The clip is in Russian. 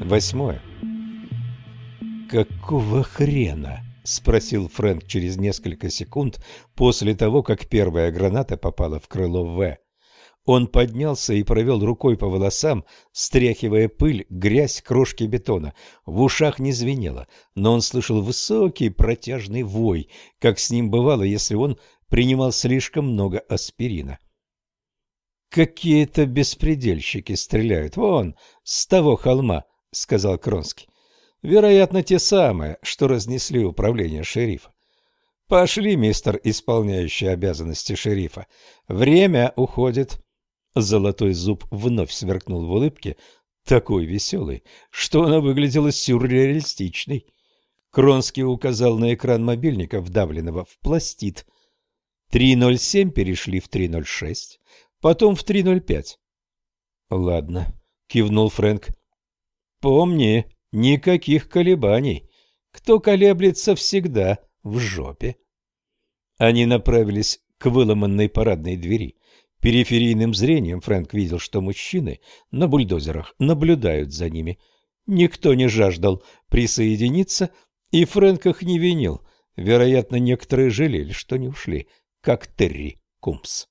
Восьмое. «Какого хрена?» — спросил Фрэнк через несколько секунд после того, как первая граната попала в крыло В. Он поднялся и провел рукой по волосам, стряхивая пыль, грязь, крошки бетона. В ушах не звенело, но он слышал высокий протяжный вой, как с ним бывало, если он принимал слишком много аспирина. «Какие-то беспредельщики стреляют. Вон, с того холма», — сказал Кронский. «Вероятно, те самые, что разнесли управление шерифа. Пошли, мистер, исполняющий обязанности шерифа. Время уходит». Золотой зуб вновь сверкнул в улыбке, такой веселый, что она выглядела сюрреалистичной. Кронский указал на экран мобильника, вдавленного в пластид. 3.07 перешли в 3.06, потом в 3.05. «Ладно», — кивнул Фрэнк. «Помни, никаких колебаний. Кто колеблется всегда в жопе». Они направились к выломанной парадной двери. Периферийным зрением Фрэнк видел, что мужчины на бульдозерах наблюдают за ними. Никто не жаждал присоединиться, и Фрэнк их не винил. Вероятно, некоторые жалели, что не ушли, как Терри Кумс.